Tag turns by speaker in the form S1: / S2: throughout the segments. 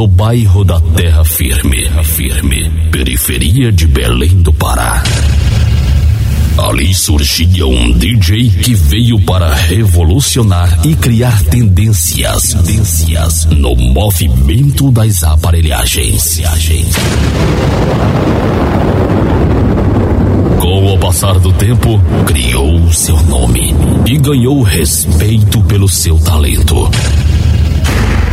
S1: no bairro da Terra Firme, firme, periferia de Belém do Pará. Ali surgia um DJ que veio para revolucionar e criar tendências, tendências no movimento das aparelhagens. Com o passar do tempo, criou seu nome e ganhou respeito pelo seu talento.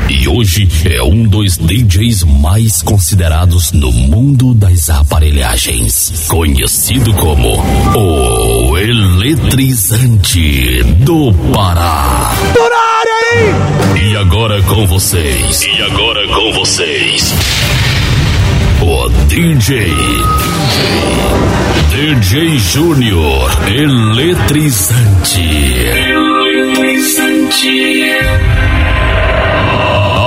S1: E hoje é um dos DJs mais considerados no mundo das aparelhagens. Conhecido como o Eletrizante do Pará. E agora com vocês. E agora com vocês. O DJ. DJ Júnior Eletrizante. Eletrizante.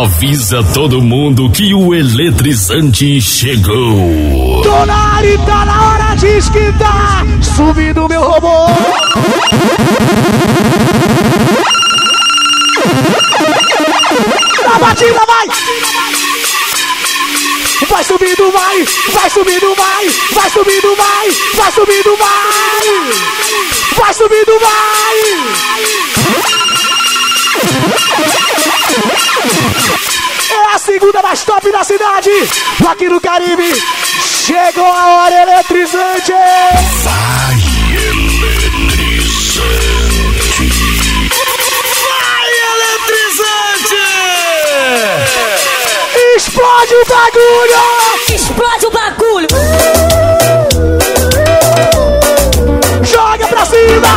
S1: Avisa todo mundo que o eletrizante chegou.
S2: Tonari, tá na hora de esquentar! Subindo meu robô! Na batida, vai! Vai subindo, vai! Vai subindo, vai! Vai subindo, vai! Vai subindo, vai! Vai subindo, vai! Aqui no Caribe! Chegou a hora eletrizante!
S1: Vai, eletrizante.
S2: Vai, eletrizante! Explode o bagulho!
S3: Explode o bagulho!
S2: Joga pra cima!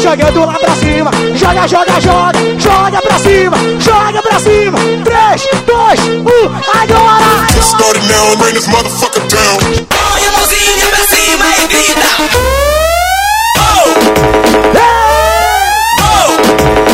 S2: Jogando lá pra cima. Joga, joga, joga, joga pra cima. Joga pra cima. 3, 2, 1, agora!
S4: Started now, I'm rain this motherfucker down.
S5: Põe a mãozinha pra cima e grita. Oh! Oh!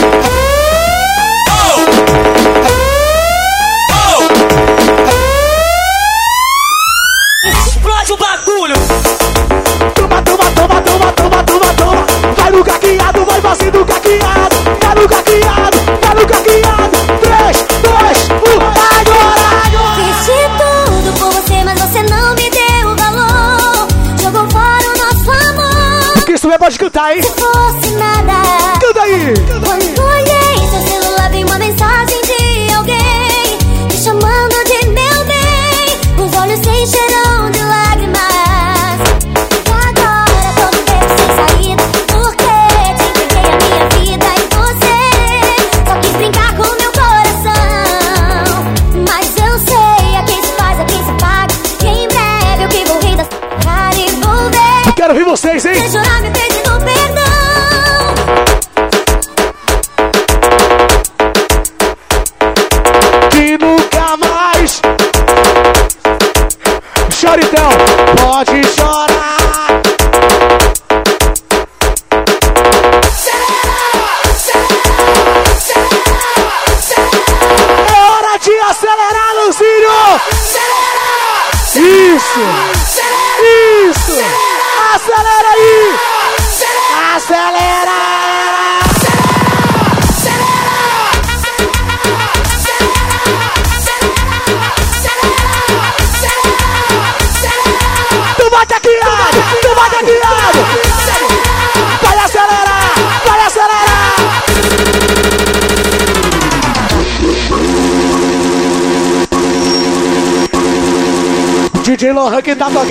S2: Lohan que tá tocando.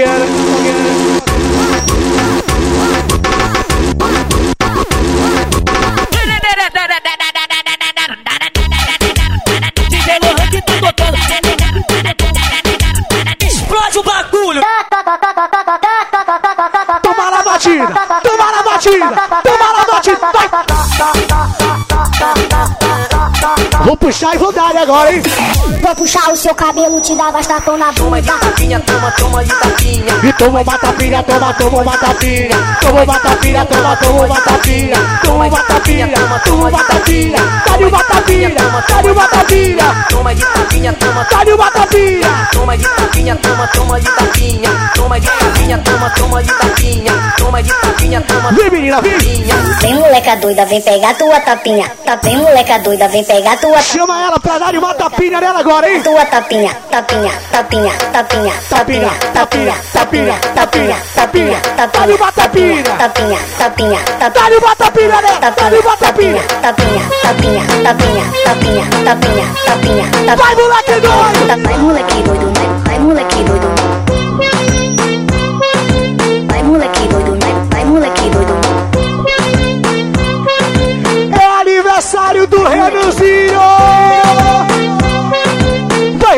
S3: Explode o bagulho!
S2: Toma na batida! Toma na batida! Puxar e vou dar agora, hein?
S6: Vou puxar o seu cabelo, te dar bastatão na
S5: Toma de
S6: bunda.
S5: tapinha, toma, toma de tapinha.
S2: E toma uma tapinha, toma, toma uma tapinha. Toma uma tapinha, toma, toma uma tapinha. Toma uma tapinha, toma uma tapinha. Dá-lhe uma tapinha, dá-lhe uma tapinha.
S5: Toma de tapinha, toma,
S2: Dá-lhe uma tapinha.
S5: toma de tapinha, toma, toma de tapinha. Toma de tapinha, toma, toma de tapinha. Toma de tapinha,
S7: toma
S2: Vem, menina, vem.
S8: Vem moleca doida, vem pegar tua tapinha. Tá vem moleca doida, vem pegar tua
S2: Chama ela pra dar uma tapinha nela agora, hein?
S8: tua tapinha, tapinha, tapinha, tapinha, tapinha, tapinha, tapinha, tapinha, tapinha,
S2: Dá-lhe uma tapinha.
S8: tapinha, tapinha, tapinha,
S2: Dá-lhe uma tapinha nela. Dá-lhe uma tapinha.
S8: tapinha, tapinha, tapinha, tapinha, tapinha, tapinha, tapinha.
S2: Vai, moleque doido.
S8: Vai moleque doido, vai,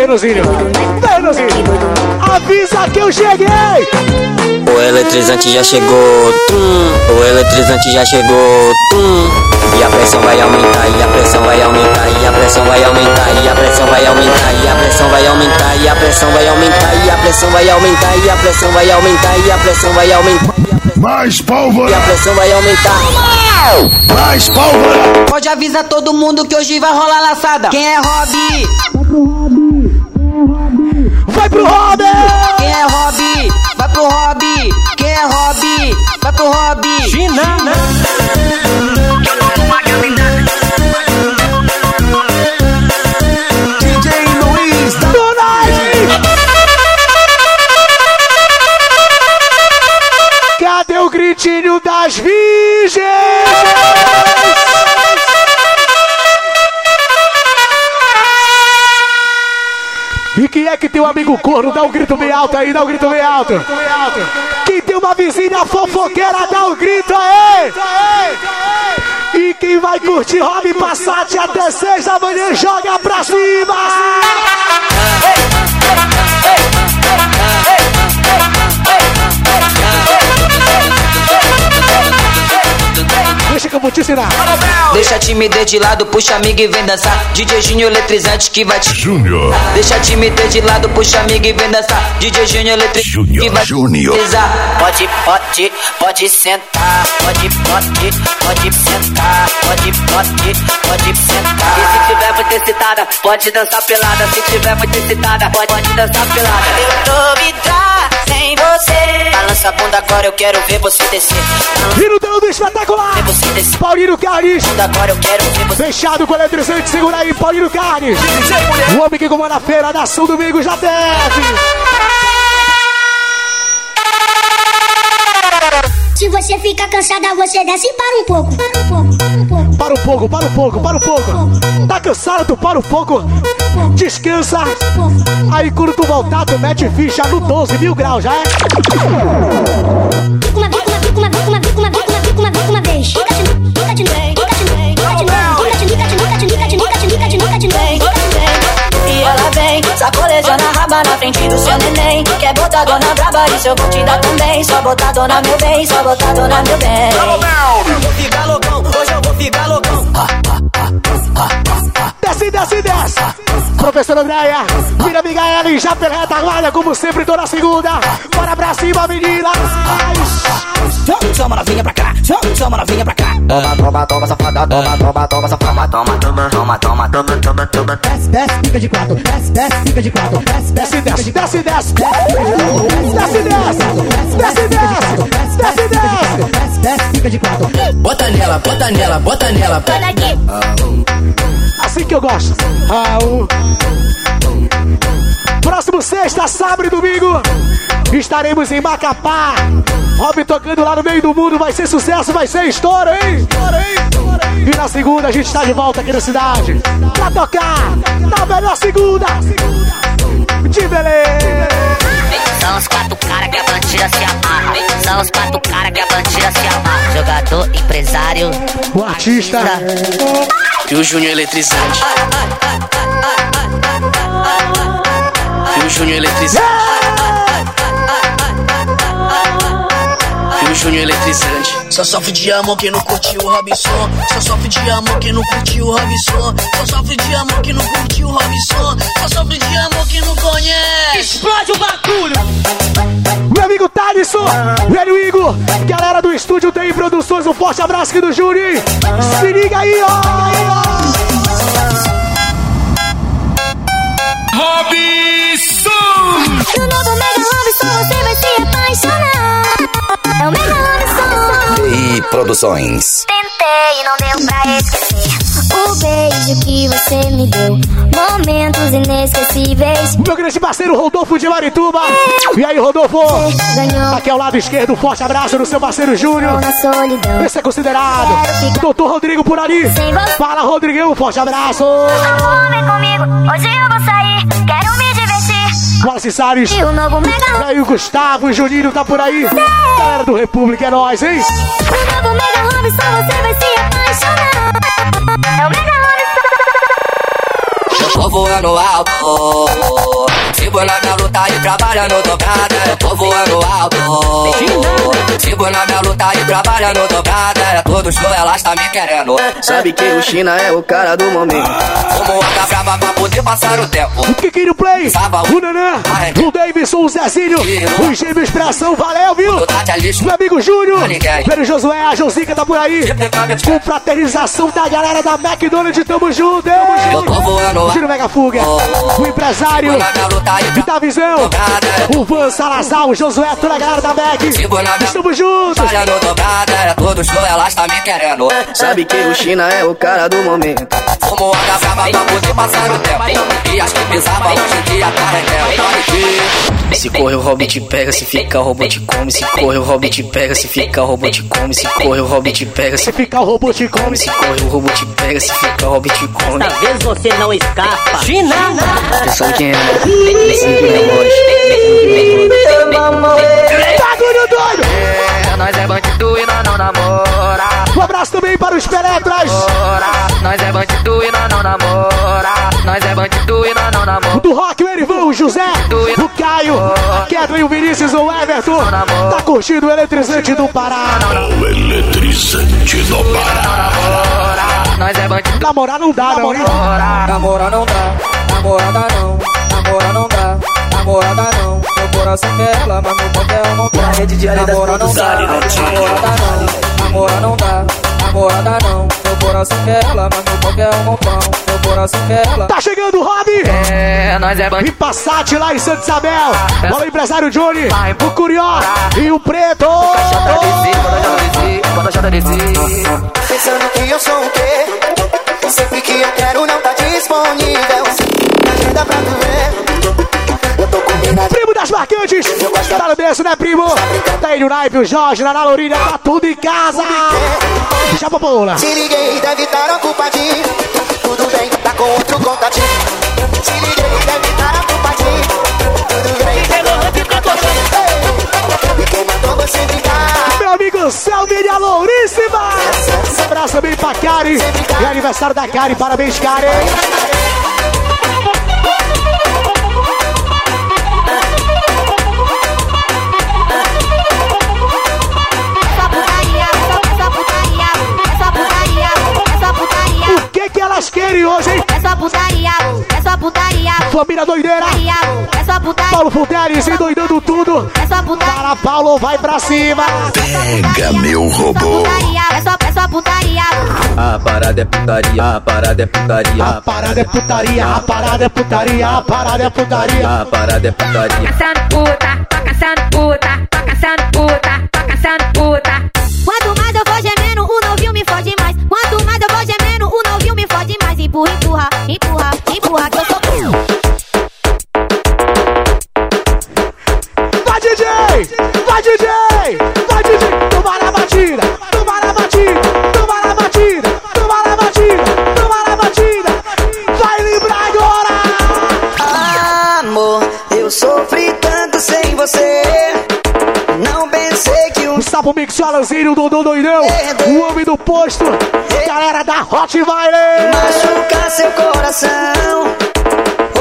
S8: Vai,
S2: Renanzinho. Avisa que eu cheguei.
S4: O eletrizante já chegou, tum. O eletrizante já chegou, tum. E a pressão vai aumentar, e a pressão vai aumentar, e a pressão vai aumentar, e a pressão vai aumentar, e a pressão vai aumentar, e a pressão vai aumentar, e a pressão vai aumentar, e a pressão vai aumentar, e a pressão vai aumentar,
S9: Mais
S4: e
S9: pólvora,
S4: a pressão vai aumentar.
S9: mais pólvora.
S10: Pode avisar todo mundo que hoje vai rolar laçada. Quem é Hobby?
S2: Vai pro Robert.
S10: Quem é Hobby? Vai pro Hobby. Quem é Hobby? Vai pro Hobby. China.
S9: DJ Luiz da.
S2: Cadê o gritinho das virgens? E quem é que tem um amigo corno? Dá um grito bem alto aí, dá um grito bem alto. Quem tem uma vizinha fofoqueira, dá um grito aí. E quem vai curtir Hobby Passat até seis da manhã, joga pra cima. Deixa que eu vou te ensinar.
S10: Deixa a timidez de lado, puxa amigo e vem dançar. DJ Júnior eletrizante que vai te.
S9: Júnior.
S10: Deixa a timidez de lado, puxa amigo e vem dançar. DJ Júnior eletrizante
S9: Júnior,
S10: que vai
S9: Júnior.
S7: Pode, pode, pode sentar. Pode, pode, pode sentar. Pode, pode, pode sentar. E se tiver muito excitada, pode dançar pelada. Se tiver muito excitada, pode, pode dançar pelada. Eu tô vidrada sem você. Balança a bunda agora, eu quero ver você descer.
S2: E no teu do espetacular. Paulinho Carnes.
S7: Bunda agora, eu quero ver você
S2: Fechado com o eletrizante, segura aí, Paulinho Carnes. O homem que comanda a feira da São Domingos já deve.
S8: Se você fica cansada, você desce e para um pouco. Para um pouco, para um pouco.
S2: Para um pouco, para um pouco, para um pouco. Tá cansado, tu para um pouco. Descansa. Aí quando tu voltar, tu mete ficha no 12 mil graus, já é?
S8: Uma vez, uma vez, uma vez, uma vez, uma vez, uma vez. De novo.
S7: E ela vem, sacolejando a raba na frente do seu neném. Quer botar dona braba, isso eu vou te dar também. Só botar dona meu bem, só botar dona meu bem.
S10: Vou ficar loucão, hoje eu vou ficar loucão.
S2: Desce, desce, desce. Professora Andréia, vira Migaela e já pela retaguarda, como sempre, toda segunda. Bora pra cima, meninas.
S10: Chama novinha pra cá, chama novinha pra cá.
S4: Toma, toma, safada, toma, toma, toma, safada, toma, toma, toma, toma, toma, toma, toma.
S11: Desce, desce, fica de quatro. Desce, desce, fica de quatro. Desce, desce,
S2: Desce, desce, desce, desce. Desce, desce. Desce, desce. Desce, desce.
S11: desce, desce, fica de quatro.
S10: Bota nela, bota nela, bota nela.
S8: Sai daqui.
S2: Assim que eu Ah, o- Próximo sexta, sábado e domingo, estaremos em Macapá. Rob tocando lá no meio do mundo, vai ser sucesso, vai ser estouro, hein? E na segunda a gente está de volta aqui na cidade pra tocar na melhor segunda de Belém.
S12: São os quatro caras que a bandida se amarra. São os quatro caras que a bandida se amarra. Jogador, empresário,
S2: O artista
S10: E o Júnior eletrizante. E o Júnior eletrizante. E Júnior eletrizante. Só sofre de amor quem não curtiu o Robson. Só sofre de amor quem não curtiu o Robson. Só sofre de amor quem não curtiu o Robson. Só sofre de amor quem não conhece.
S12: explode o bagulho.
S2: Meu amigo Thalisson, velho Igor, galera do estúdio tem produções, um forte abraço aqui do Júri. Se liga aí, ó.
S8: No novo Mega Robson você vai se apaixonar. É o Mega Robson.
S13: Produções.
S14: Tentei, não deu pra esquecer. O beijo que você me deu. Momentos inesquecíveis.
S2: Meu grande parceiro Rodolfo de Marituba. E aí, Rodolfo? Aqui ao lado esquerdo, um forte abraço no seu parceiro Júnior. Esse é considerado. Doutor Rodrigo por ali. Fala, Rodrigão, um forte abraço.
S14: Vem comigo. Hoje eu vou sair. Quero me
S2: Salles.
S14: Mega
S2: aí, o Gustavo, o Juninho tá por aí. Galera do República, é nóis, hein?
S14: O novo Mega Robinson, você vai se apaixonar. É o Mega Robinson.
S15: Eu tô voando alto. Sigo na minha luta e trabalhando dobrada. Eu tô voando alto. Sigo na minha luta e trabalhando dobrada. É todo show, elas tá me querendo.
S16: Sabe que o China é o cara do momento.
S15: Como a brava pra poder passar o tempo.
S2: O Kikinho Play, o Nanã, o Davidson, o Zezinho, o Gêmeo Expressão, valeu, viu? Meu amigo Júnior, Pedro Josué, a Josica tá por aí. Com fraternização da galera da McDonald's, tamo junto, hein?
S15: Eu tô voando alto.
S2: Giro Mega Fuga, o empresário, Da visão, o Van Salazar, o Josué, toda a galera da
S15: minha
S2: Estamos juntos.
S15: trabalhando dobrada. É todo show, elas tá me querendo.
S16: Sabe que o China é o cara do momento.
S15: Como a brava pra poder passar o tempo. E as que pisavam hoje em dia tá rendendo.
S16: Se corre o Robin te pega, se fica o robô te come. Se corre o Robin te pega, se fica o robô te come. Se corre o Robin te pega, se
S2: ficar o robô te come.
S16: Se corre o robô te pega, se fica o Robin te come.
S17: Dessa vez você não escapa. China!
S16: É, atenção quem é voz.
S2: Bagulho doido.
S15: É, nós é bandido e nós não namora.
S2: Um abraço também para os Peletras.
S15: Nós é bandido e nós não namora. Nós é bandido e nós não namora.
S2: Do Rock, o Erivan, o José, o Caio, a Kathleen, o Vinícius, o Everton. Tá curtindo o eletrizante do Pará.
S1: O eletrizante do Pará.
S15: Nós é bandido.
S2: Namorar não dá, não, hein?
S18: Namora não dá, namorada não, namora não dá, namorada não. Meu coração quer ela, mas meu papel não dá.
S17: rede de
S18: Namora não dá,
S17: produções,
S18: namorada não, namora não dá, namorada não. Meu coração quer ela, mas meu papel não dá. Meu coração quer ela.
S2: Tá chegando o Robin.
S15: É, nós é
S2: E
S15: bandido.
S2: Passat lá em Santa Isabel. Olha o empresário Johnny, o Curió e o Preto.
S15: Chata descer, quando a chata descer, quando a chata descer.
S19: Pensando que eu sou o quê? Sempre que eu quero não tá disponível. Agenda pra tu ver.
S2: Das marcantes. Tá no berço, né, primo? Tá aí o Naipe, o Jorge, na Lourinha, tá tudo em casa. Chapa bola.
S19: Se liguei, deve estar ocupadinho. Tudo bem, tá com outro contatinho. Se liguei, deve estar ocupadinho. Tudo bem. Ei, E quem mandou você ficar?
S2: Meu amigo Selmi e a Louríssima. Um abraço também pra Kari. E aniversário da Kari, parabéns, Kari. Querem hoje, hein?
S14: é só putaria, é só putaria,
S2: Família doideira.
S14: é só putaria,
S2: Paulo Futeres endoidando tudo.
S14: é só putaria,
S2: Para Paulo, vai pra cima.
S1: Pega meu robô.
S14: é só, é só putaria,
S18: A parada é putaria, a parada é putaria.
S2: A parada é putaria, a parada é putaria, a parada é putaria.
S18: A parada é putaria.
S14: caçando puta, tô caçando puta,
S19: um
S2: O Sapo Mix, o Alanzinho, o Dodô Doidão, o homem do posto, galera da Rottweiler!
S19: machucar seu coração.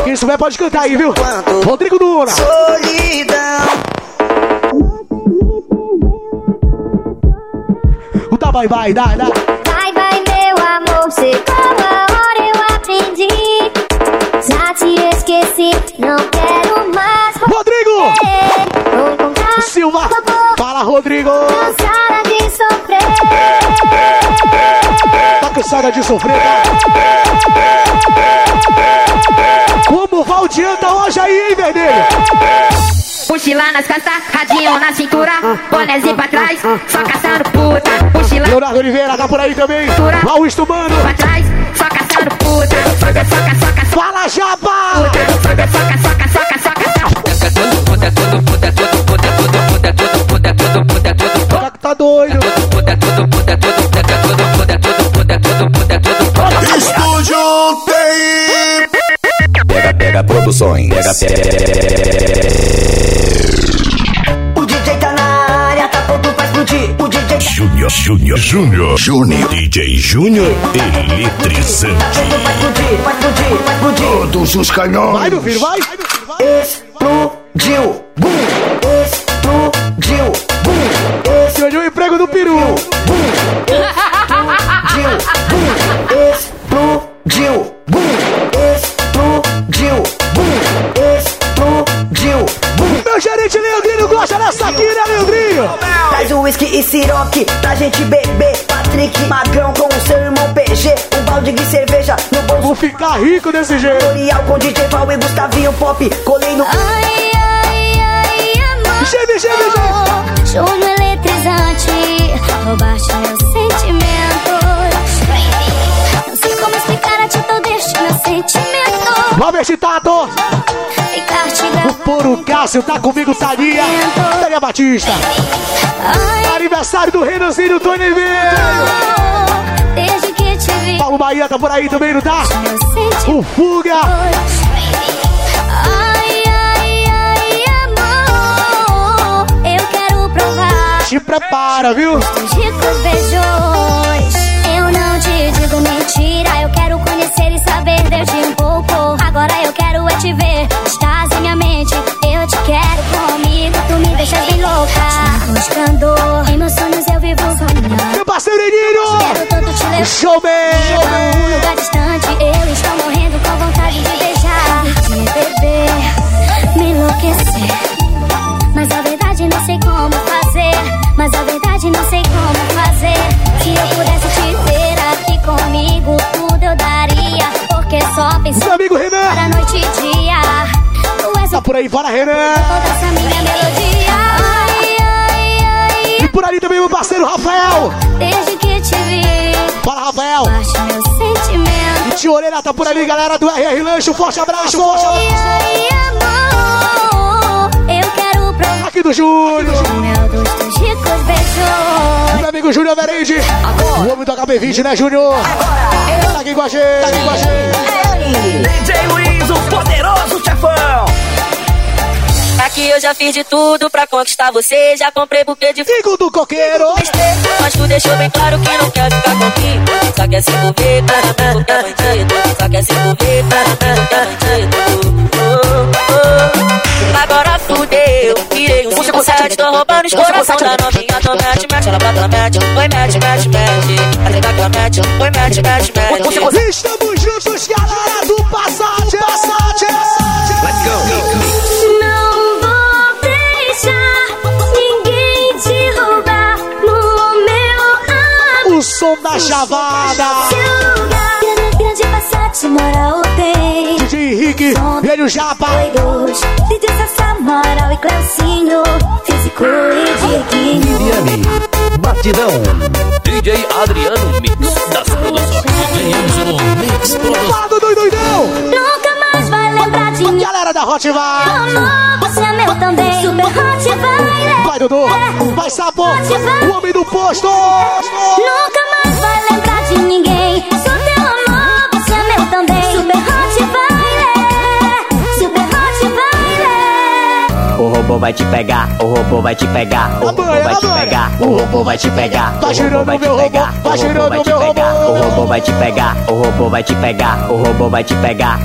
S2: Quem souber pode cantar aí, viu? Rodrigo Duna!
S19: Solidão.
S2: O tá vai, vai, dá, dá. Tá de sofrer, tá? Como Valdianta hoje aí, hein, vermelho?
S14: Mochila nas costas, radinho na cintura, bonézinho pra trás, só caçando puta. Mochila
S2: Leonardo Oliveira tá por aí também. Augusto Mano.
S14: pra trás, só caçando puta. Soca, soca, soca.
S2: Fala, Japa!
S14: Soca,
S9: Estúdio tem.
S13: Pega, pega produções. Pega,
S19: O DJ tá na área, tá pronto pra explodir. O DJ
S1: Júnior, Júnior, Júnior, Júnior, DJ Júnior, eletrizante.
S19: vai explodir, vai explodir, vai explodir.
S9: Todos os canhões.
S2: Vai, meu filho, vai.
S19: Explodiu,
S2: rico desse jeito.
S19: Tutorial com DJ Val e Gustavinho Pop. Colei no.
S5: Ai, ai, ai, amor.
S2: Geme, geme, geme.
S5: Júnior eletrizante, roubaste meus sentimentos. Não sei como explicar a atitude deste meu sentimento.
S2: Tato.
S5: Ficar-te
S2: O. Poro Cássio tá comigo, Thalia. Thalia Batista.
S5: Ai,
S2: Aniversário do Renanzinho Tony veio. Paulo Bahia tá por aí também, não tá? O Fuga.
S5: Ai, ai, ai, amor. Eu quero provar.
S2: Te prepara, viu?
S5: Os ricos beijos. Eu não te digo mentira. Eu quero conhecer e saber desde um pouco. Agora eu quero é te ver. Estás em minha mente. Eu te quero comigo. Tu me deixas bem louca. Buscando.
S2: Showman.
S5: Pra um lugar distante. Eu estou morrendo com vontade de beijar. De beber. Me enlouquecer. Mas a verdade não sei como fazer. Mas a verdade não sei como fazer. Se eu pudesse te ter aqui comigo, tudo eu daria. Porque só penso
S2: Meu amigo Renan.
S5: para noite e dia. Tu és
S2: Tá por aí, bora Renan.
S5: toda essa minha melodia. Ai, ai, ai,
S2: E por ali também meu parceiro Rafael.
S5: desde que te vi, Sentimento.
S2: Tio Orelha tá por ali, galera do RR Lanche. Um forte abraço. Forte abraço.
S5: ai, amor, eu quero provar.
S2: Aqui do
S5: beijos.
S2: Meu amigo Júnior Verende. O homem do HB20, né, Júnior? Tá aqui com a gente. Tá aqui com a gente.
S20: DJ Luiz, o poderoso chefão.
S7: Aqui eu já fiz de tudo pra conquistar você. Já comprei buquê de
S2: Fico do coqueiro.
S7: Mas tu deixou bem claro que não quer ficar comigo. Só quer se envolver pra mim, porque é bandido. Só quer se envolver pra mim, é bandido. Oh, oh. Agora fudeu, virei um 57. Tô roubando os coração da novinha. Tô mete, mete, ela bota, ela mete. Oi, mete, mete, mete. Ela tá que ela mete. Oi, mete, mete, mete.
S2: Estamos juntos, galera chavada.
S5: Grande Passat, moral tem.
S2: DJ Henrique, velho Japa.
S5: Doidos, DJ Sassá, moral e Cleucinho. Físico e Dieguinho.
S13: Viviane. Batidão.
S1: DJ Adriano Mix das produções. Mix Produções.
S2: Do doidão.
S5: Nunca mais vai lembrar de mim.
S2: Galera da Hot vai.
S5: Amor, você é meu também. Super hot vai.
S2: Vai, Dudu. Vai, Sapo. O homem do posto.
S5: Nunca mais vai lembrar de ninguém.
S21: Robô vai te pegar, o robô vai te pegar, o robô vai te pegar, o robô vai te pegar, o
S2: Tá
S21: robô
S2: girando
S21: vai
S2: o
S21: te
S2: meu robô,
S21: pegar,
S2: tá
S21: o
S2: girando
S21: robô vai
S2: o
S21: te
S2: meu
S21: pegar,
S2: robô.
S21: o robô vai te pegar, o robô vai te pegar, o robô vai te pegar,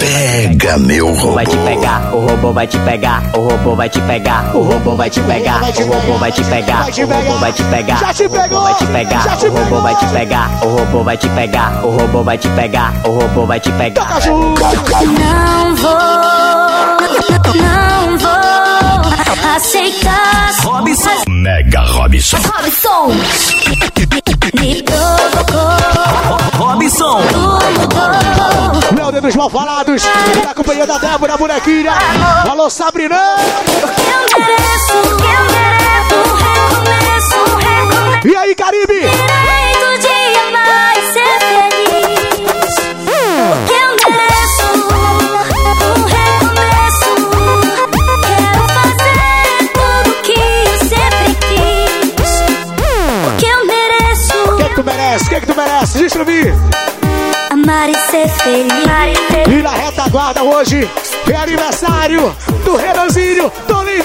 S13: Pega, meu
S21: o robô vai te
S13: robô.
S21: pegar, o robô vai te pegar, o robô vai te pegar, o robô vai te pegar, o robô vai te pegar, o robô vai te pegar,
S2: Já te
S21: o robô vai te pegar, o robô vai te
S2: pegou.
S21: pegar, o robô vai te pegar, o robô vai te pegar, o robô vai te pegar.
S5: Não vou, aceitar.
S13: Robson.
S1: Mega Robson.
S5: Robson me provocou,
S13: Robson.
S2: poder dos mal falados. Na companhia da Débora, bonequinha. Alô, Sabrina.
S22: Eu mereço, eu mereço recomeço, recomeço.
S2: E aí, Caribe? Mim.
S22: amar e ser feliz.
S2: E na retaguarda hoje é aniversário do Renanzinho. Tô nem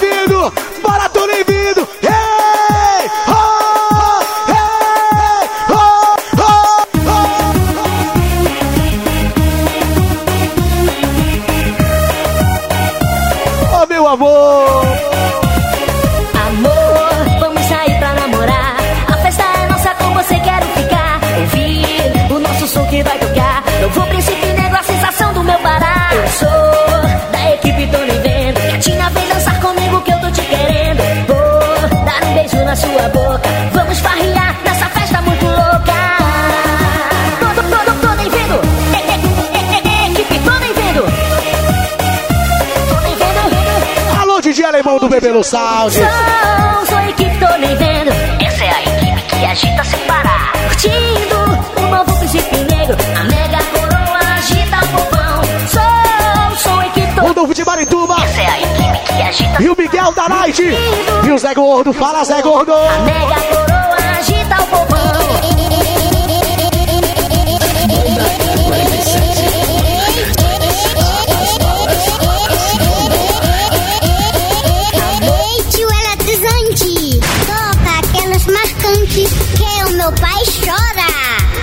S2: No Sound.
S22: Sou, sou a equipe, tô nem vendo. Essa é a equipe que agita sem parar. Curtindo o novo príncipe negro. A mega coroa agita o povão. Sou, sou a equipe, tô
S2: O novo de Marituba.
S22: Essa é a equipe que agita
S2: E o Miguel da Night. E o Zé Gordo. Fala, Zé Gordo.
S22: A mega coroa agita o povão.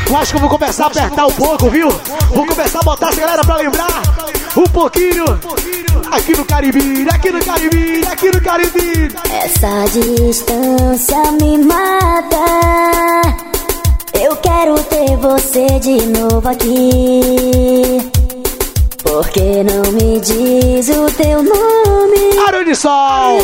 S2: Eu acho que eu vou começar a apertar um pouco, viu? Vou começar a botar essa galera pra lembrar um pouquinho. Aqui no Caribe, aqui no Caribe, aqui no Caribe.
S22: Essa distância me mata. Eu quero ter você de novo aqui. Por que não me diz o teu nome?
S2: Barulho de sol.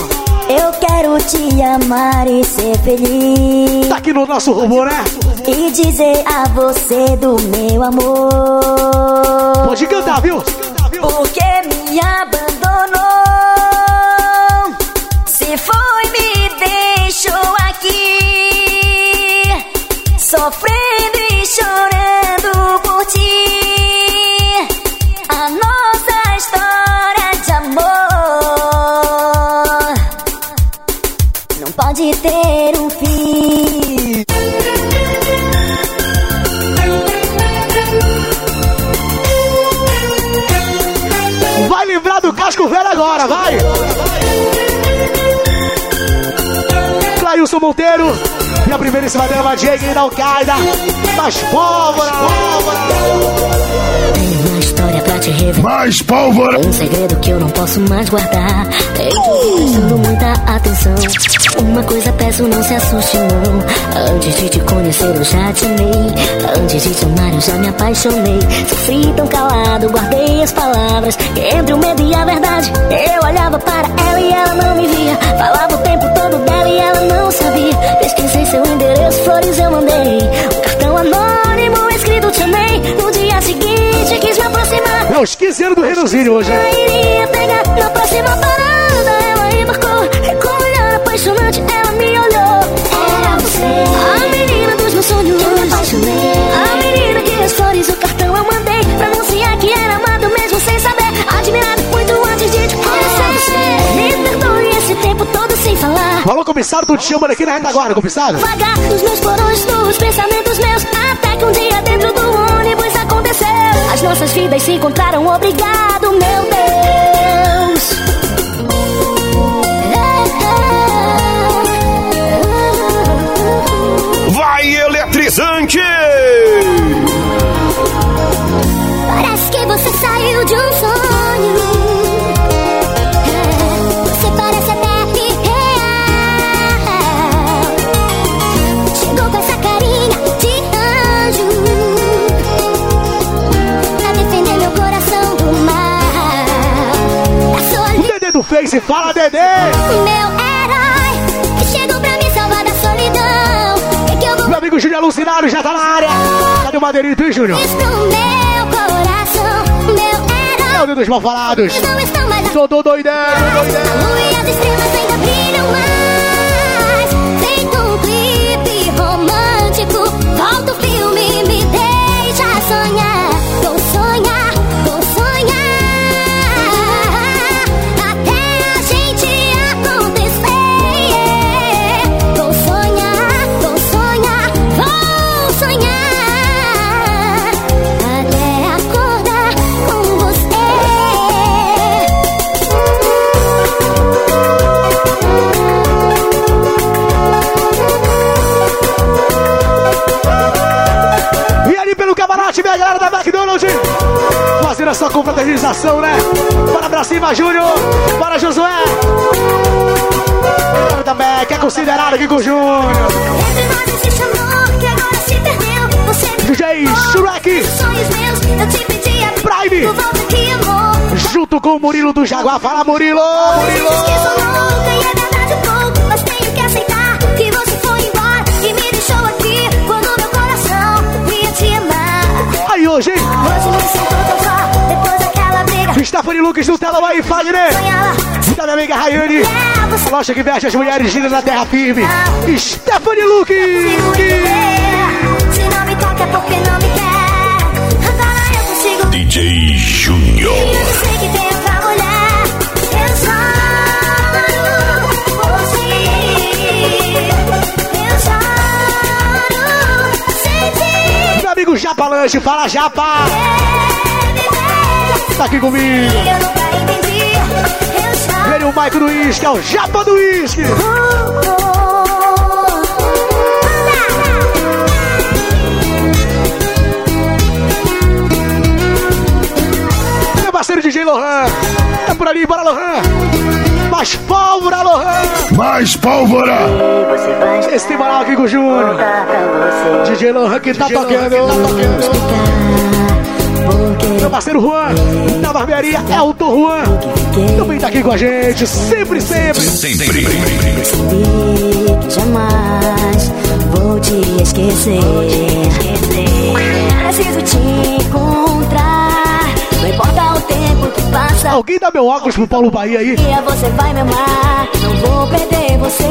S22: Eu quero te amar e ser feliz.
S2: Tá aqui no nosso rumo, né?
S22: E dizer a você do meu amor.
S2: Pode cantar, viu?
S22: Porque me abandonou.
S2: Agora, vai! Clailson Monteiro. E a primeira em cima dela, Diego da Al-Qaeda. Mais pólvora, pólvora.
S22: História pra te revelar.
S9: Mais pólvora.
S22: Um segredo que eu não posso mais guardar. Tenho prestando muita atenção. Uma coisa peço, não se assuste não. Antes de te conhecer eu já te amei. Antes de te amar eu já me apaixonei. Sofri tão calado, guardei as palavras. Entre o medo e a verdade, eu olhava para ela e ela não me via. Falava o tempo todo dela e ela não sabia. Pesquisei seu endereço, flores eu mandei. Um cartão anônimo escrito te amei. No dia seguinte quis me aproximar.
S2: É os 15 anos do Renanzinho hoje,
S22: Eu
S2: né?
S22: iria pegar na próxima parada. Ela embarcou e com um olhar apaixonante ela me olhou. Era você, a menina dos meus sonhos. Eu me apaixonei. A menina que as flores, o cartão
S2: Falou, comissário, tu te chama aqui na retaguarda, comissário.
S22: Vagar nos meus porões, nos pensamentos meus. Até que um dia dentro do ônibus aconteceu. As nossas vidas se encontraram, obrigado, meu Deus.
S23: Vai eletrizante!
S5: Parece que você saiu de um sonho.
S2: 15. Fala, Dedê!
S5: Meu herói, que chegou pra me salvar da solidão. É que que vou...
S2: Meu amigo Júnior Alucinado já tá na área. Cadê o Madeirinho, tu, Júnior?
S5: Meu coração, meu herói. Meu
S2: Deus dos mal falados.
S5: Não estão mais
S2: Tô, tô doidão, tô doidão.
S5: E as estrelas ainda brilham mais. Feito um clipe romântico. Volta o filme, me deixa sonhar.
S2: Fazendo a sua confraternização, né? Bora pra cima, Júnior. Bora, Josué. Galera da Mac, é considerado aqui com o Júnior.
S5: Que
S2: DJ Shrek.
S5: sonhos meus, eu te pedi a
S2: Prime.
S5: que.
S2: Junto com o Murilo do Jaguar. Fala, Murilo. Murilo.
S5: que que que.
S2: Aí hoje?
S5: Hoje
S2: Stephanie Lucas do telão aí, Fagner. Da minha amiga Rayane. Loja que veste as mulheres giras na terra firme. Stephanie Lucas.
S5: consigo. Se não me toca porque não me quer. Agora eu consigo
S1: DJ Júnior.
S5: Eu sei que tem outra mulher. Eu choro por ti. Eu choro sem ti.
S2: Meu amigo Japa Lanche, fala Japa. Tá aqui comigo. Ele, o Maico do Uísque, é o Japa do Uísque. Meu parceiro DJ Lohan. Tá por ali, bora Lohan. Mais pólvora, Lohan.
S9: Mais pólvora.
S2: Esse moral aqui com o Júnior. DJ Lohan que tá tocando. Meu parceiro Juan, da barbearia Elton Juan. Também tá aqui com a gente, sempre, sempre.
S1: Sempre.
S22: que jamais vou te esquecer. Preciso te encontrar. Não importa o tempo que passa.
S2: Alguém dá meu óculos pro Paulo Bahia aí?
S22: Um dia você vai me amar. Não vou perder você.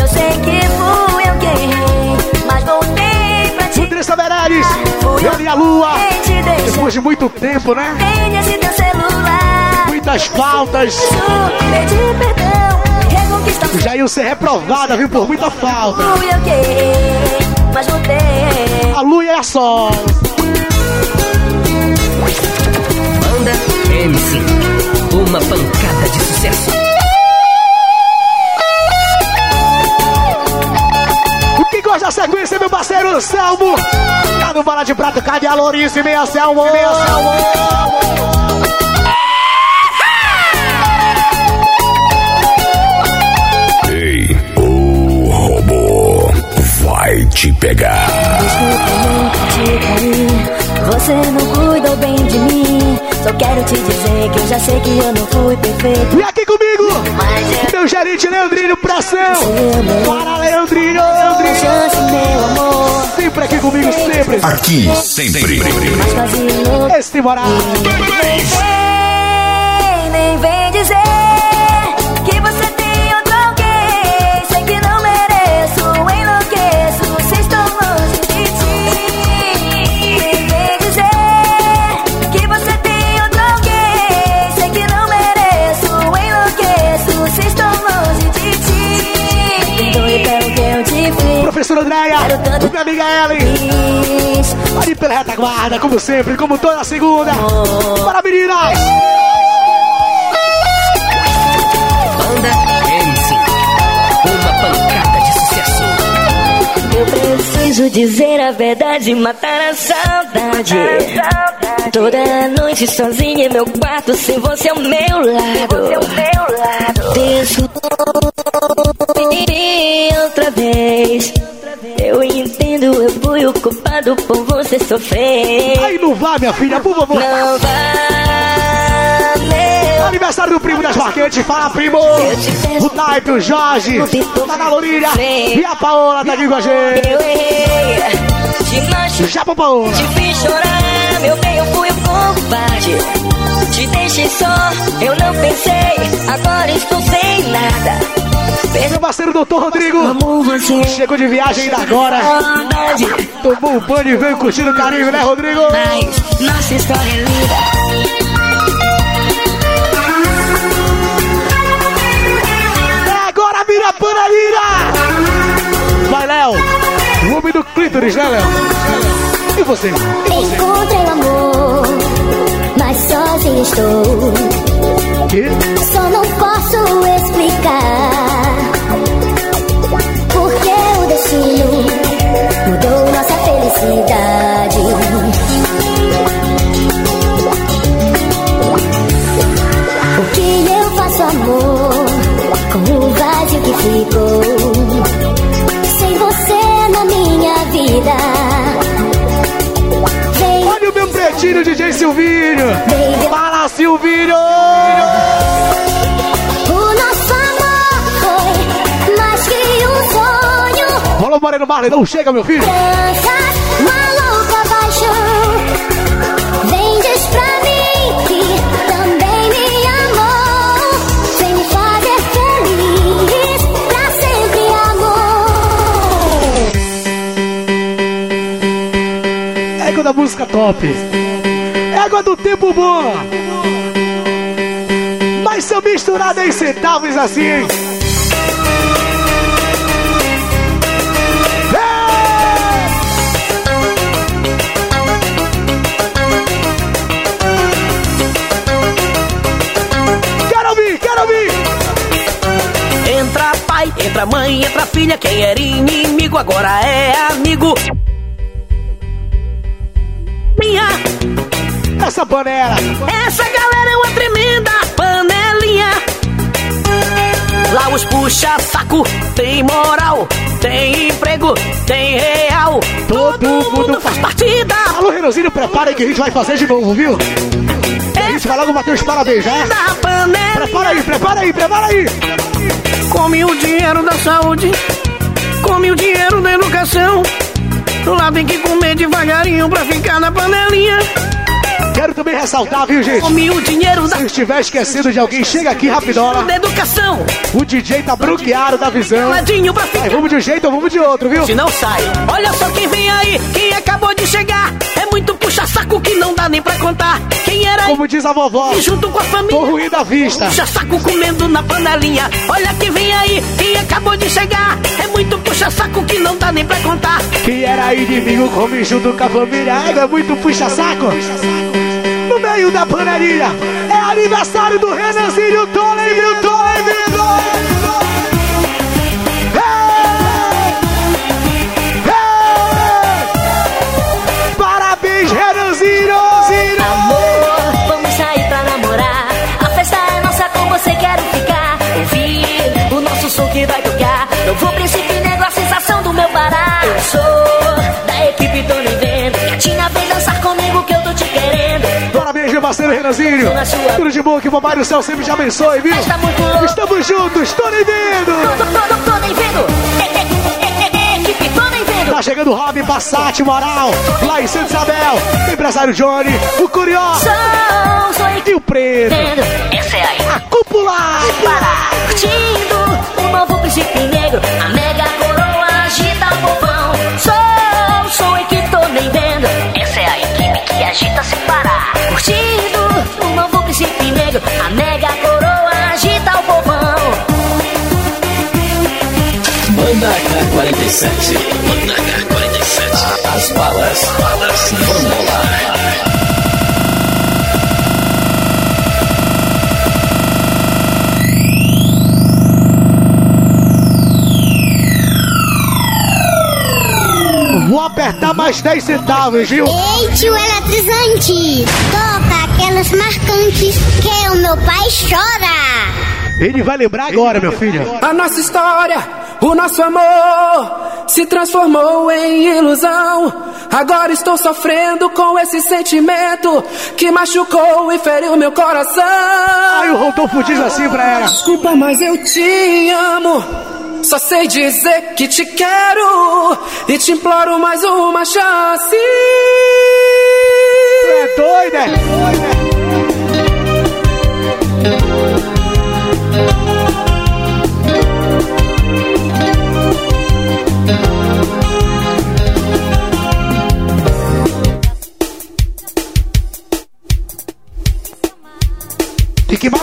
S22: Eu sei que fui eu quem errei,
S2: Andressa Meirelles, eu e a Lua. Depois de muito tempo, né?
S22: Celular.
S2: Muitas faltas. Já ia ser reprovada, viu? Por muita falta. A Lua e a Sol.
S13: Banda MC. Uma pancada de sucesso.
S2: Gosta da sequência, meu parceiro Selmo? Tá no Bala de Prata, cadê a Lourenço e meia Selmo? Meia Selmo.
S1: Ei, o robô vai te pegar.
S22: Desculpa, nunca te caí. Você não cuidou bem de mim. Só quero te dizer que eu já sei que eu não fui perfeito.
S2: Meu gerente Leandrinho Pressão. Para, Leandrinho, Leandrinho. Sempre aqui comigo, sempre.
S1: Aqui, sempre.
S2: Este moral.
S22: Nem vem, nem vem dizer
S2: Professora Andréia, minha amiga Ellen. Ali pela retaguarda, como sempre, como toda segunda. Para meninas!
S13: Banda MC. Uma pancada de sucesso.
S22: Eu preciso dizer a verdade e matar a saudade. Toda noite sozinha em meu quarto, sem você ao meu lado. Desculpe outra vez. Eu entendo, eu fui o culpado por você sofrer.
S2: Aí não vá, minha filha, por favor.
S22: Não vá, meu.
S2: Aniversário do primo das marquetes, fala primo! O Naipe, o Jorge, tá na Lourinha e a Paola tá aqui com a gente.
S22: Eu errei, te machuquei. Te fiz chorar, meu bem, eu fui o covarde. Te
S5: eu não pensei, agora estou sem nada.
S2: Meu parceiro doutor Rodrigo chegou de viagem ainda agora. Tomou um banho e veio curtindo o carinho, né, Rodrigo?
S5: Mas nossa história é linda.
S2: Agora vira panelira! Vai, Léo! O homem do clítoris, né, Léo? E você? E você?
S22: Encontrei o amor, sozinho estou.
S2: Que?
S22: Só não posso explicar. Porque o destino mudou nossa felicidade. O que eu faço, amor, com o vazio que ficou?
S2: Olha o meu pretinho, DJ Silvinho! Fala, Silvinho!
S22: O nosso amor foi mais que um sonho.
S2: Rola o Moreno Marley, não chega, meu filho!
S22: Danças, uma louca paixão. Vem, diz pra mim que também me amou. Vem me fazer feliz, pra sempre amor.
S2: Égua da música top! Do tempo bom! Mas são misturadas em centavos assim, ouvir!
S24: Entra pai, entra mãe, entra filha. Quem era inimigo agora é amigo.
S2: Essa panela!
S24: essa galera é uma tremenda panelinha. Lá os puxa saco, tem moral, tem emprego, tem real.
S2: Todo mundo
S24: faz partida.
S2: Alô, Renanzinho, prepara aí que a gente vai fazer de novo, viu? A gente vai logo bater os parabéns, já?
S24: Panela.
S2: Prepara aí, prepara aí, prepara aí!
S24: Come o dinheiro da saúde, come o dinheiro da educação. Lá tem que comer devagarinho pra ficar na panelinha.
S2: Quero também ressaltar, viu, gente?
S24: O dinheiro
S2: Se estiver esquecendo de alguém, chega aqui rapidola.
S24: da educação.
S2: O DJ tá bloqueado da visão. Aí, vamos de um jeito ou vamos de outro, viu?
S24: Se não sai, olha só quem vem aí, quem acabou de chegar. É muito puxa-saco que não dá nem pra contar. Quem era
S2: Como diz a vovó,
S24: e junto com a
S2: tô
S24: família.
S2: ruim da vista.
S24: Puxa-saco comendo na panelinha. Olha quem vem aí, quem acabou de chegar. É muito puxa-saco que não dá nem pra contar.
S2: Quem era inimigo come junto com a família. É muito puxa-saco. No meio da panelinha, é aniversário do Renanzinho Toleville, Toleville. Parabéns, Renanzinho!
S22: Amor, vamos sair pra namorar. A festa é nossa, com você quero ficar. Ouvir o nosso som que vai tocar. Eu vou príncipe negro, a sensação do meu Pará.
S2: Parabéns, meu parceiro Renanzinho. Tudo de bom, que o Papai do Céu sempre te abençoe, viu? Estamos juntos, tô nem vendo.
S22: tô, nem.
S2: Tá chegando o Robin Passat Moral, lá em Santa Isabel. Empresário Johnny, o Curió
S22: sou
S2: e o Preto.
S22: Essa é aí.
S2: A cúpula.
S22: Para, curtindo o novo príncipe negro. A mega coroa agita o povão.
S13: K47. Banda K47. As balas. balas. Vamos lá.
S2: Vou apertar mais 10 centavos, viu?
S5: Ei, tio eletrizante, toca aquelas marcantes que o meu pai chora.
S2: Ele vai lembrar agora, meu filho.
S17: A nossa história, o nosso amor se transformou em ilusão. Agora estou sofrendo com esse sentimento que machucou e feriu meu coração.
S2: Aí o Rodolfo diz assim pra ela:
S17: Desculpa, mas eu te amo. Só sei dizer que te quero e te imploro mais uma chance.
S2: Tu é doida?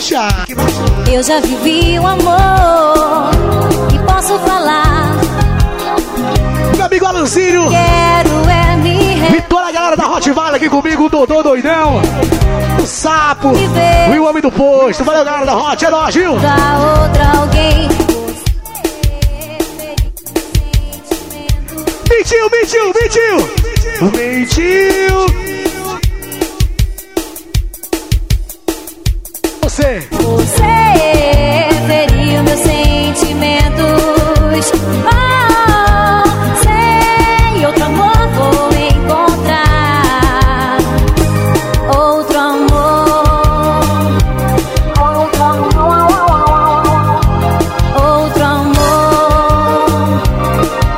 S2: Baixar.
S5: Eu já vivi um amor e posso falar.
S2: Meu amigo Alancírio.
S5: Quero é me
S2: E toda a galera da Hot Vale aqui comigo, o Dodô Doidão. O Sapo. E o Homem do Posto. Valeu, galera da Hot. É nóis, Gil.
S5: Da outra alguém.
S2: Mentiu, mentiu, mentiu. Mentiu. Você.
S5: Você feriu meus sentimentos. Oh, sei, outro amor vou encontrar. Outro amor. Outro amor. Outro amor.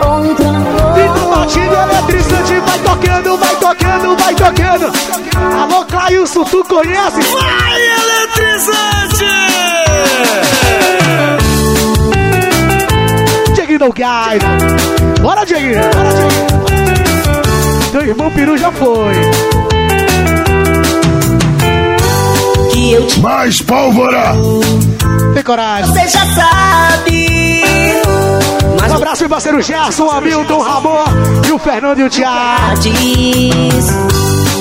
S5: Outro amor.
S2: E na batida eletrizante vai tocando, vai tocando, vai tocando. Alô, Clailson, tu conhece?
S25: Vai, eletrizante!
S2: Dieguinho cai. Bora, Dieguinho. Bora, Dieguinho. Teu irmão Peru já foi.
S16: Que eu te
S9: Mais pólvora!
S2: Tem coragem.
S16: Você já sabe.
S2: Um abraço, meu parceiro Gerson, o Hamilton, Ramon e o Fernando e o Thiago.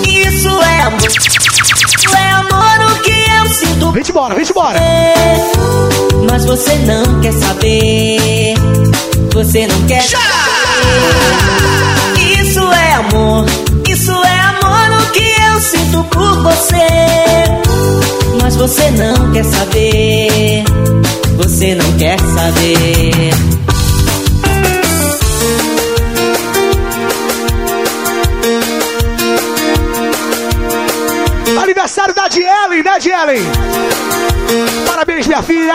S16: Isso é amor. Isso é amor o que eu sinto.
S2: Vem embora, vem embora.
S16: Mas você não quer saber. Você não quer saber. Isso é amor. Isso é amor o que eu sinto por você. Mas você não quer saber. Você não quer saber.
S2: Né, Dielen? Parabéns, minha filha.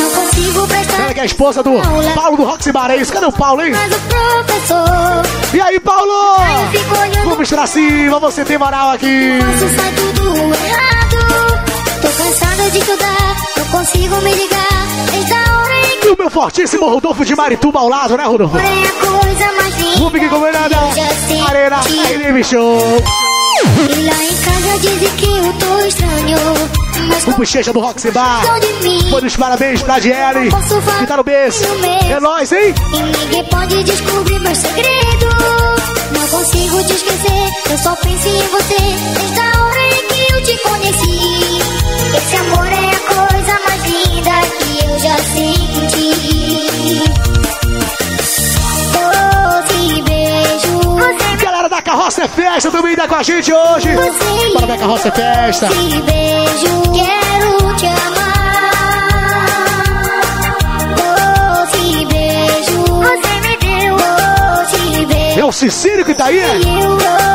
S5: Não consigo prestar
S2: Ela que é a esposa do Paulo do Roxy Bareis. Cadê o Paulo, hein?
S5: O
S2: E aí, Paulo? Vamos pra cima, você tem moral aqui.
S5: Isso sai tudo errado. Tô cansada de estudar, não consigo me ligar. Desde a hora em que
S2: E o meu fortíssimo Rodolfo de Marituba ao lado, né, Rodolfo?
S5: é a coisa mais linda.
S2: Vou ficar
S5: já sei
S2: Arena, Show.
S5: E lá em casa dizem que eu tô estranho. Mas
S2: O bochecha do Roxy Bar. Foi dos parabéns pra
S5: falar
S2: Que tá no
S5: mês.
S2: É nóis, hein?
S5: E ninguém pode descobrir meus segredos. Não consigo te esquecer, eu só penso em você. Desde a hora em que eu te conheci. Esse amor é a coisa mais linda que eu já senti.
S2: Carroça é Festa também tá com a gente hoje.
S5: Você
S2: Bora ver Carroça é Festa.
S5: Doce beijo. Quero te amar. Doce beijo. Você me deu. Doce beijo.
S2: É o Cicílio que tá aí, é?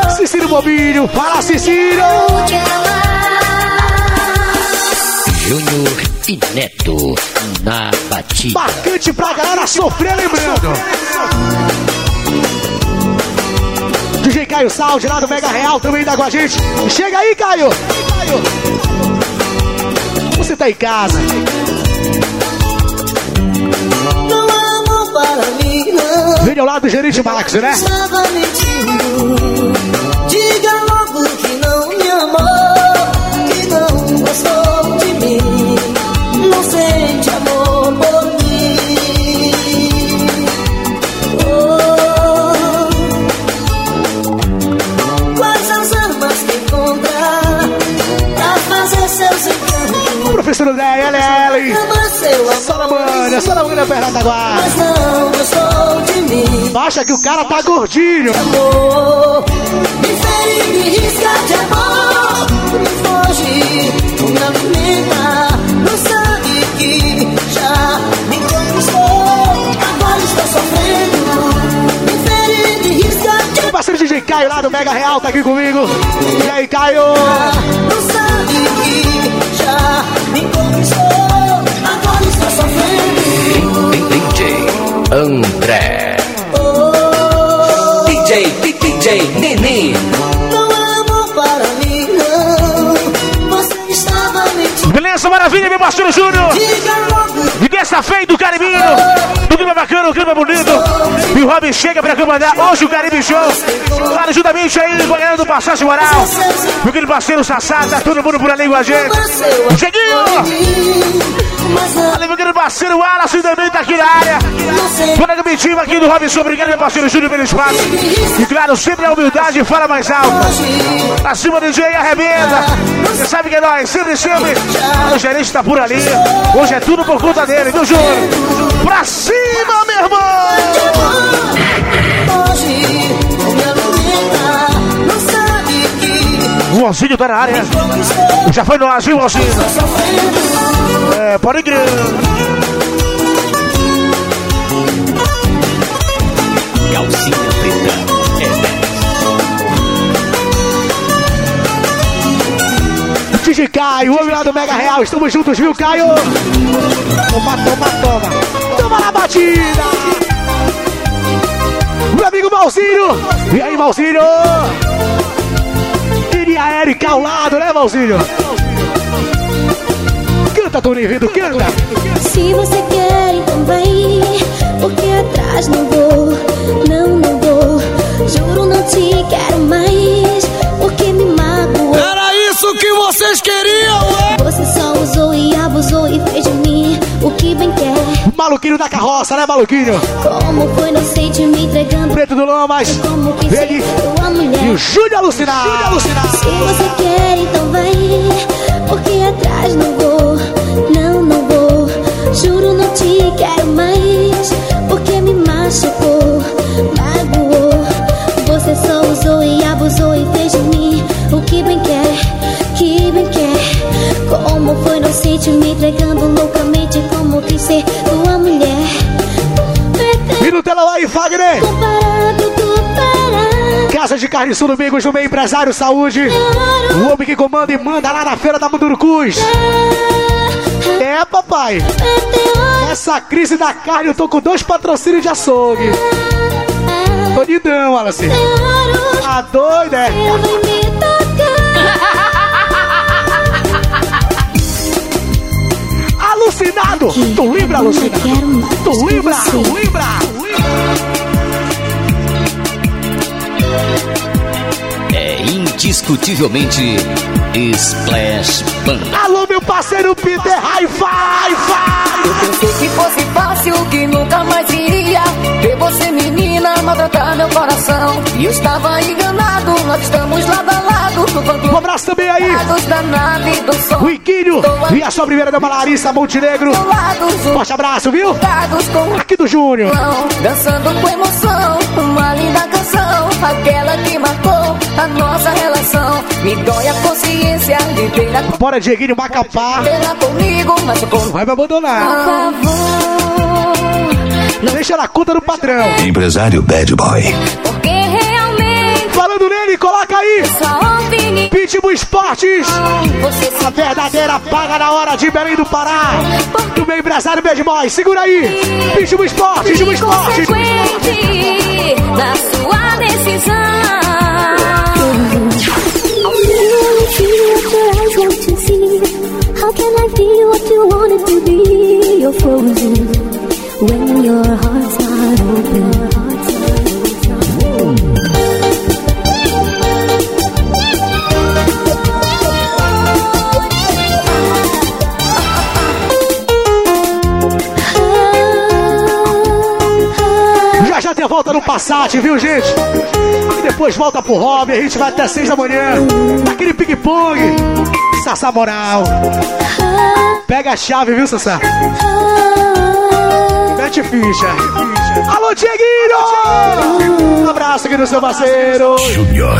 S2: Cicílio Bobinho. Fala, Cicílio.
S5: Te amar.
S13: Júnior e Neto na batida.
S2: Marcante pra galera sofrer, lembrando. DJ Caio Saldi lá do Mega Real também tá com a gente. Chega aí, Caio. Você tá em casa.
S16: Não amo para mim, não.
S2: Vem ao lado do gerente Max, né?
S16: Estava mentindo. Diga logo que não me amou, que não gostou encantos?
S2: Professor André, LL.
S16: Ama seu amor.
S2: Salamana, Salamana Perna da Guarda.
S16: Mas não gostou de mim.
S2: Baixa que o cara tá gordinho.
S16: amor Me fere, me risca de amor Me foge, me alimenta No sangue que já me conquistou Agora estou sofrendo Me fere, me risca de
S2: Meu parceiro DJ Caio lá do Mega Real tá aqui comigo. E aí, Caio?
S16: No sangue que
S13: DJ André.
S16: oh,
S13: DJ, DJ Nini.
S16: Não amo para mim, não Você estava mentindo
S2: Beleza, maravilha, meu parceiro Júnior.
S16: Diga
S2: Robin chega pra comandar hoje o Caribe Show. Lá juntamente aí, ganhando passagem moral. Meu querido parceiro Sassá, tá todo mundo por ali com a gente. Cheguinho! Valeu, meu querido parceiro Wallace também tá aqui na área. Toda a comitiva aqui do Robinson, obrigado, meu parceiro Júlio pelo espaço. E claro, sempre a humildade fala mais alto. Pra cima do DJ arrebenta. Você sabe que é nós, sempre, sempre. O gerente tá por ali. Hoje é tudo por conta dele, viu, Júlio? Pra cima, meu irmão! O Alcinho tá na área. Já foi nós, viu, Alcinho? É, pode crer.
S13: Calcinha preta.
S2: DJ Caio, o homem lá do Mega Real. Estamos juntos, viu, Caio? Toma, toma, toma. Toma na batida. Meu amigo Malzinho. E aí, Malzinho? Iria Erika ao lado, né, Malzinho? Canta, Tony Vindo, canta.
S5: Se você quer, então vai. Porque atrás não vou, não, não vou. Juro, não te quero mais. Porque me magoou.
S25: Vocês queriam, é?
S5: Você só usou e abusou e fez de mim o que bem quer.
S2: Maluquinho da carroça, né, maluquinho?
S5: Como foi inocente me entregando.
S2: Preto do.
S5: Como
S2: Ele
S5: tua mulher.
S2: e o Júlio alucinado. Júlio alucinado.
S5: Se você quer, então vai. Porque atrás não vou, não, não vou. Juro, não te quero mais. Porque me machucou, Como foi inocente me entregando loucamente. Como quis ser tua mulher.
S2: E no tela aí, Fagner.
S5: Comparado, para.
S2: Casa de Carne Sul Domingos do meio empresário saúde. O homem que comanda e manda lá na feira da Mundurucus. É, papai. Essa crise da carne, eu tô com dois patrocínios de açougue. Tô de dão, Wallace. Tá doido, é? Alucinado! Tu lembra, alucinado? Tu lembra? Tu lembra?
S13: É indiscutivelmente Splash Band.
S2: Alô, meu parceiro Peter Hi-Fi!
S7: Pensei que fosse fácil, que nunca mais iria Ver você, menina, maltratar meu coração E eu estava enganado, nós estamos lado a lado
S2: Um abraço também aí. O Iquinho e a sua primeira dama Larissa Montenegro. Forte abraço, viu? Aqui do Júnior.
S7: Dançando com emoção, uma linda Me dói a consciência de ver a
S2: Bora, Dieguinho Macapá.
S7: Comigo,
S2: Vai me abandonar. Não deixa na conta do patrão.
S9: Empresário Bad Boy.
S5: Porque realmente
S2: Falando nele, coloca aí.
S5: opinião.
S2: Pitbull Esportes. A verdadeira paga na hora de Belém do Pará. Do meu empresário Bad Boy. Segura aí. Pitbull Esportes. Pitbull Esportes.
S5: Na sua decisão. Feel what you wanted to be? You're frozen when your heart's not open.
S2: Volta no Passat, viu, gente? E depois volta pro hobby. A gente vai até seis da manhã. Naquele ping-pong. Sassá Moral. Pega a chave, viu, Sassá? Mete ficha. Alô, Dieguinho! Um abraço aqui do seu parceiro.
S9: Júnior.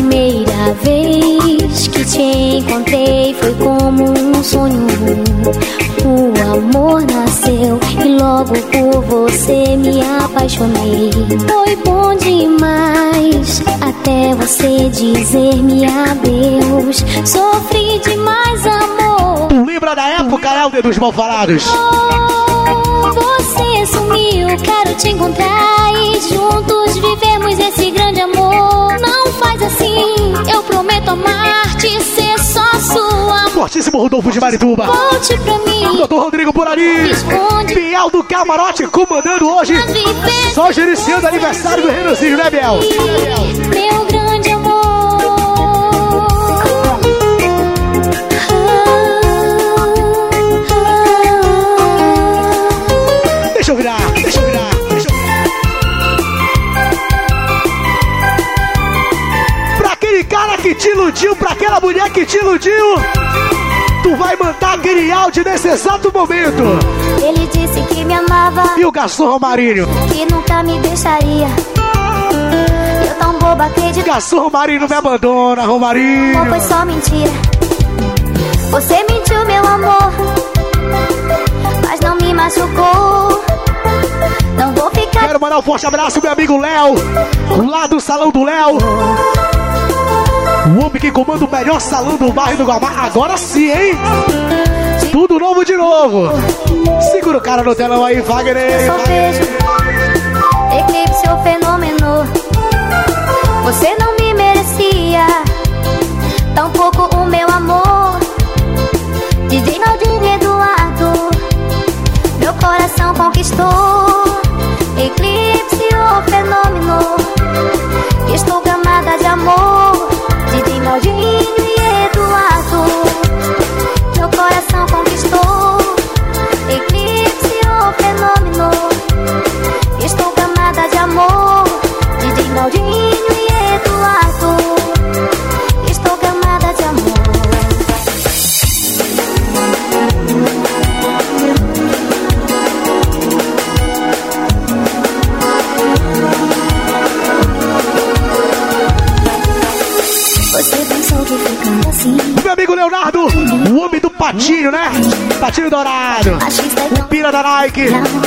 S5: Primeira vez que te encontrei foi como um sonho. O amor nasceu e logo por você me apaixonei. Foi bom demais até você dizer-me adeus. Sofri demais, amor.
S2: Tu lembra da época, Helder dos Malfalados?
S5: Você sumiu, quero te encontrar e juntos vivemos esse grande amor. Não faz assim, eu prometo amar-te, ser só sua
S2: Fortíssimo Rodolfo de Marituba.
S5: Volte pra mim.
S2: Doutor Rodrigo por ali. Biel do Camarote comandando hoje. Só gerenciando aniversário do Renanzinho, né, Biel?
S5: Meu grande amor.
S2: Deixa eu virar, deixa eu virar, que te iludiu, pra aquela mulher que te iludiu, tu vai mandar aquele áudio nesse exato momento.
S5: Ele disse que me amava,
S2: E o garçom Romarinho?
S5: que nunca me deixaria. Eu tão boba acreditei.
S2: Garçom Romarinho não me abandona, Romarinho.
S5: Não foi só mentira. Você mentiu, meu amor, mas não me machucou. Não vou ficar.
S2: Quero mandar um forte abraço, meu amigo Léo, lá do Salão do Léo. O homem que comanda o melhor salão do bairro do Guamá. Agora sim, hein? Tudo novo de novo. Segura o cara no telão aí, Wagner.
S5: Só vejo eclipse ou fenômeno. Você não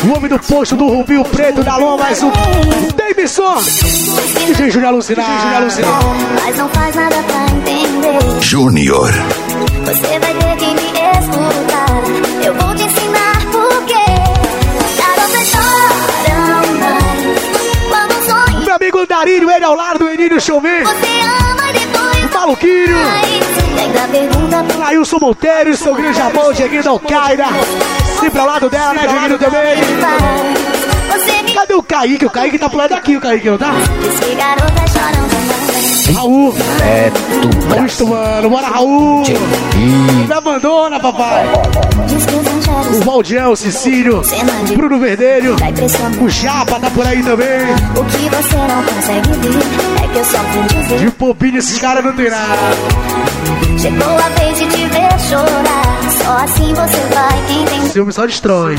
S5: O
S2: homem do posto do Rubinho Preto da Loma, mais um. Davidson. DJ Júnior Alucinar. DJ Júnior Alucinar.
S5: Mas não faz nada pra entender.
S9: Júnior.
S5: Você vai ter que me escutar. Eu vou te ensinar por quê. Garotas choram mais quando sonho
S2: Meu amigo Darírio, ele ao lado do Enílio Chover.
S5: você ama e depois
S2: Maluquinho.
S5: Ainda pergunta por
S2: Lailson Monteiro, seu grande amor, Dieguinho da Alcaida. Sempre ao lado dela, né, Dieguinho também. Cadê o Kaique? O Kaique tá pulando aqui, o Kaique, não tá? Raul.
S13: É tu,
S2: Justo, mano. Bora, Raul. Me abandona, papai.
S5: Diz
S2: o Cecílio, Bruno Verdelho, o Japa tá por aí também.
S5: O que você não consegue ver é que eu só vim dizer.
S2: De bobinho, esses caras não tem nada.
S5: Chegou a vez de te ver chorar. Só assim você vai entender.
S2: Ciúme só destrói.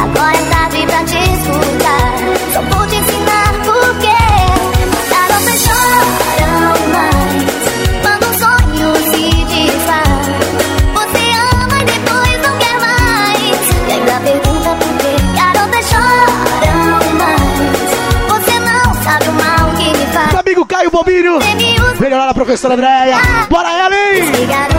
S5: Agora é tarde pra te escutar. Só vou
S2: Bobinho. Melhorar a professora Andréia. Bora ela, hein?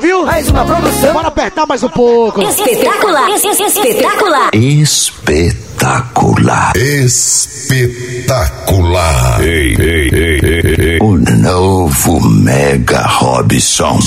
S2: Viu? Mais uma produção. Bora apertar mais um pouco.
S22: Espetacular! Espetacular!
S9: Espetacular. Espetacular. Ei, ei, ei, ei, ei. O novo Mega Robson.